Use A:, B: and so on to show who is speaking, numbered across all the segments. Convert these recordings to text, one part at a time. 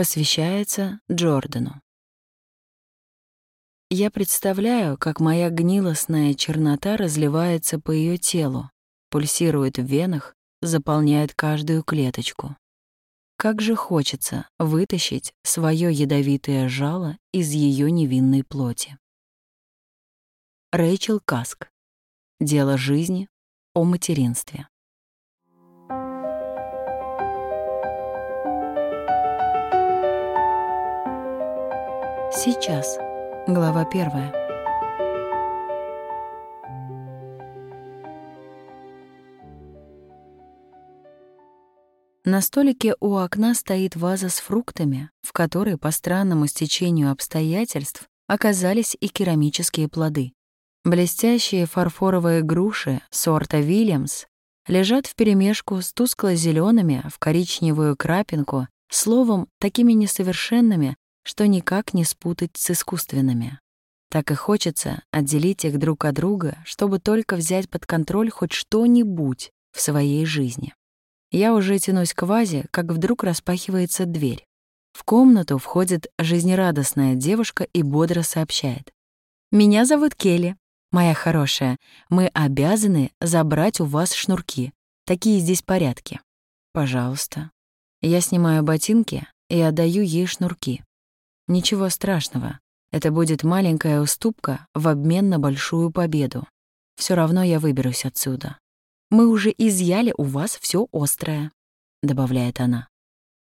A: Посвящается Джордану. Я представляю, как моя гнилостная чернота разливается по ее телу, пульсирует в венах, заполняет каждую клеточку. Как же хочется вытащить свое ядовитое жало из ее невинной плоти. Рэйчел Каск. Дело жизни о материнстве. Сейчас. Глава первая. На столике у окна стоит ваза с фруктами, в которой по странному стечению обстоятельств оказались и керамические плоды. Блестящие фарфоровые груши сорта Вильямс лежат вперемешку с тускло зелеными в коричневую крапинку, словом, такими несовершенными, что никак не спутать с искусственными. Так и хочется отделить их друг от друга, чтобы только взять под контроль хоть что-нибудь в своей жизни. Я уже тянусь к вазе, как вдруг распахивается дверь. В комнату входит жизнерадостная девушка и бодро сообщает. «Меня зовут Келли. Моя хорошая, мы обязаны забрать у вас шнурки. Такие здесь порядки». «Пожалуйста». Я снимаю ботинки и отдаю ей шнурки. Ничего страшного. Это будет маленькая уступка в обмен на большую победу. Все равно я выберусь отсюда. Мы уже изъяли у вас все острое, добавляет она.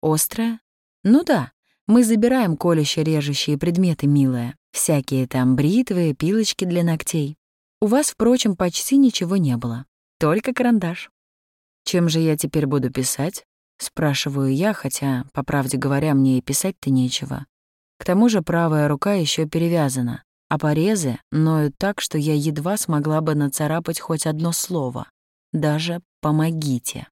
A: Острое? Ну да, мы забираем колюще-режущие предметы, милая. Всякие там бритвы, пилочки для ногтей. У вас, впрочем, почти ничего не было. Только карандаш. Чем же я теперь буду писать? Спрашиваю я, хотя, по правде говоря, мне и писать-то нечего. К тому же правая рука еще перевязана, а порезы ноют так, что я едва смогла бы нацарапать хоть одно слово. Даже «помогите».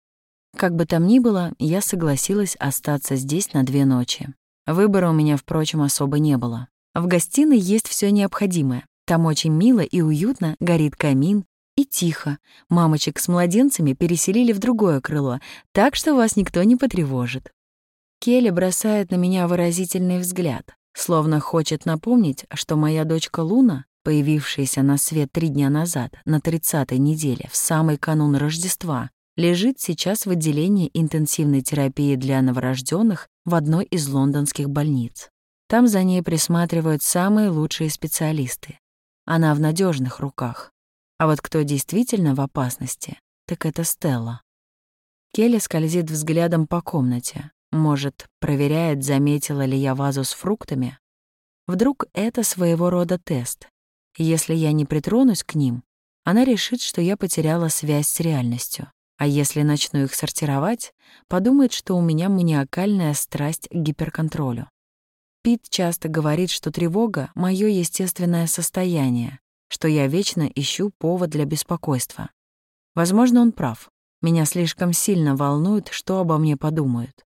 A: Как бы там ни было, я согласилась остаться здесь на две ночи. Выбора у меня, впрочем, особо не было. В гостиной есть все необходимое. Там очень мило и уютно, горит камин, и тихо. Мамочек с младенцами переселили в другое крыло, так что вас никто не потревожит. Келли бросает на меня выразительный взгляд, словно хочет напомнить, что моя дочка Луна, появившаяся на свет три дня назад, на тридцатой неделе, в самый канун Рождества, лежит сейчас в отделении интенсивной терапии для новорожденных в одной из лондонских больниц. Там за ней присматривают самые лучшие специалисты. Она в надежных руках. А вот кто действительно в опасности, так это Стелла. Келли скользит взглядом по комнате, может, проверяет, заметила ли я вазу с фруктами? Вдруг это своего рода тест. Если я не притронусь к ним, она решит, что я потеряла связь с реальностью. А если начну их сортировать, подумает, что у меня маниакальная страсть к гиперконтролю. Пит часто говорит, что тревога — мое естественное состояние, что я вечно ищу повод для беспокойства. Возможно, он прав. Меня слишком сильно волнует, что обо мне подумают.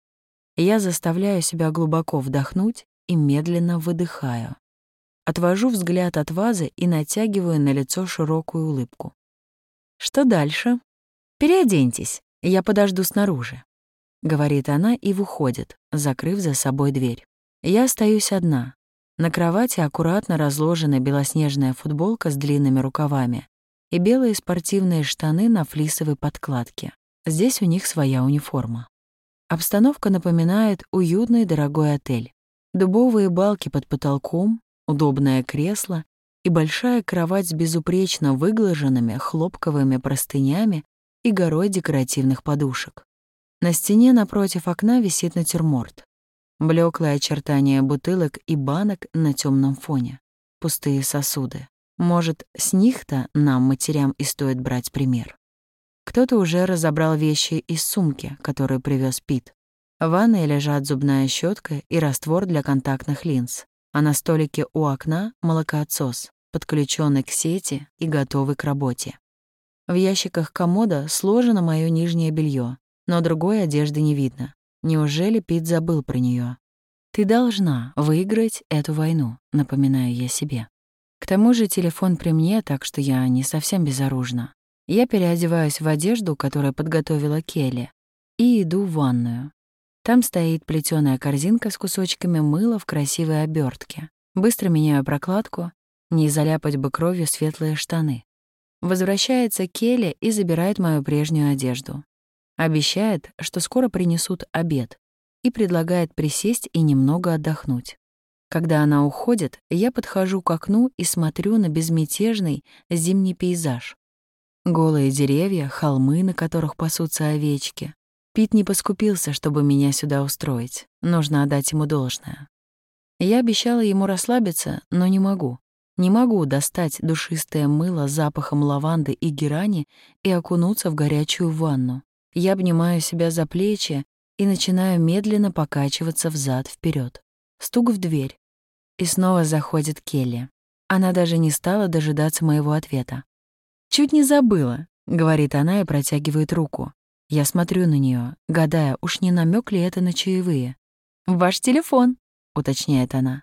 A: Я заставляю себя глубоко вдохнуть и медленно выдыхаю. Отвожу взгляд от вазы и натягиваю на лицо широкую улыбку. «Что дальше?» «Переоденьтесь, я подожду снаружи», — говорит она и выходит, закрыв за собой дверь. Я остаюсь одна. На кровати аккуратно разложена белоснежная футболка с длинными рукавами и белые спортивные штаны на флисовой подкладке. Здесь у них своя униформа. Обстановка напоминает уютный дорогой отель. Дубовые балки под потолком, удобное кресло и большая кровать с безупречно выглаженными хлопковыми простынями и горой декоративных подушек. На стене напротив окна висит натюрморт. Блеклые очертания бутылок и банок на темном фоне. Пустые сосуды. Может, с них-то нам, матерям, и стоит брать пример. Кто-то уже разобрал вещи из сумки, которую привез Пит. В ванной лежат зубная щетка и раствор для контактных линз, а на столике у окна — молокоотсос, подключенный к сети и готовый к работе. В ящиках комода сложено мое нижнее белье, но другой одежды не видно. Неужели Пит забыл про нее? Ты должна выиграть эту войну, напоминаю я себе. К тому же телефон при мне, так что я не совсем безоружна. Я переодеваюсь в одежду, которую подготовила Келли, и иду в ванную. Там стоит плетёная корзинка с кусочками мыла в красивой обертке. Быстро меняю прокладку, не заляпать бы кровью светлые штаны. Возвращается Келли и забирает мою прежнюю одежду. Обещает, что скоро принесут обед, и предлагает присесть и немного отдохнуть. Когда она уходит, я подхожу к окну и смотрю на безмятежный зимний пейзаж. Голые деревья, холмы, на которых пасутся овечки. Пит не поскупился, чтобы меня сюда устроить. Нужно отдать ему должное. Я обещала ему расслабиться, но не могу. Не могу достать душистое мыло с запахом лаванды и герани и окунуться в горячую ванну. Я обнимаю себя за плечи и начинаю медленно покачиваться взад вперед. Стук в дверь. И снова заходит Келли. Она даже не стала дожидаться моего ответа. «Чуть не забыла», — говорит она и протягивает руку. Я смотрю на нее, гадая, уж не намек ли это на чаевые. «Ваш телефон», — уточняет она.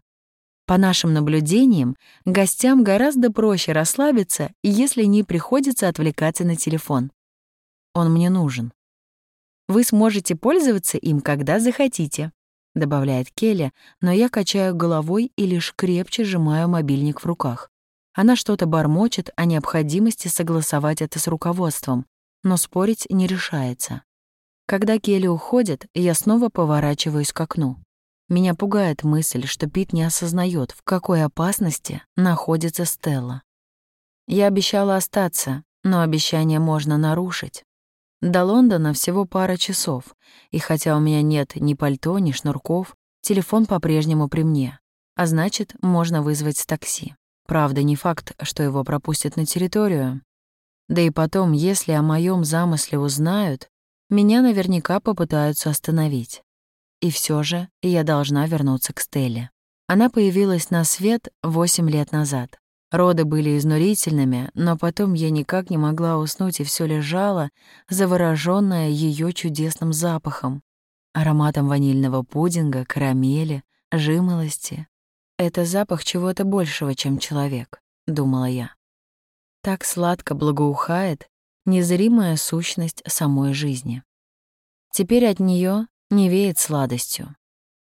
A: По нашим наблюдениям, гостям гораздо проще расслабиться, если не приходится отвлекаться на телефон. Он мне нужен. Вы сможете пользоваться им, когда захотите, добавляет Келли, но я качаю головой и лишь крепче сжимаю мобильник в руках. Она что-то бормочет о необходимости согласовать это с руководством, но спорить не решается. Когда Келли уходит, я снова поворачиваюсь к окну. Меня пугает мысль, что Пит не осознает, в какой опасности находится Стелла. Я обещала остаться, но обещание можно нарушить. До Лондона всего пара часов, и хотя у меня нет ни пальто, ни шнурков, телефон по-прежнему при мне, а значит, можно вызвать такси. Правда, не факт, что его пропустят на территорию. Да и потом, если о моем замысле узнают, меня наверняка попытаются остановить. И все же я должна вернуться к Стелле. Она появилась на свет восемь лет назад. Роды были изнурительными, но потом я никак не могла уснуть и все лежала, заворожённая ее чудесным запахом, ароматом ванильного пудинга, карамели, жимолости. Это запах чего-то большего, чем человек, думала я. Так сладко благоухает незримая сущность самой жизни. Теперь от нее не веет сладостью.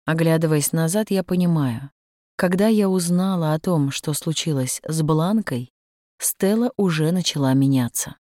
A: Оглядываясь назад, я понимаю, когда я узнала о том, что случилось с Бланкой, Стелла уже начала меняться.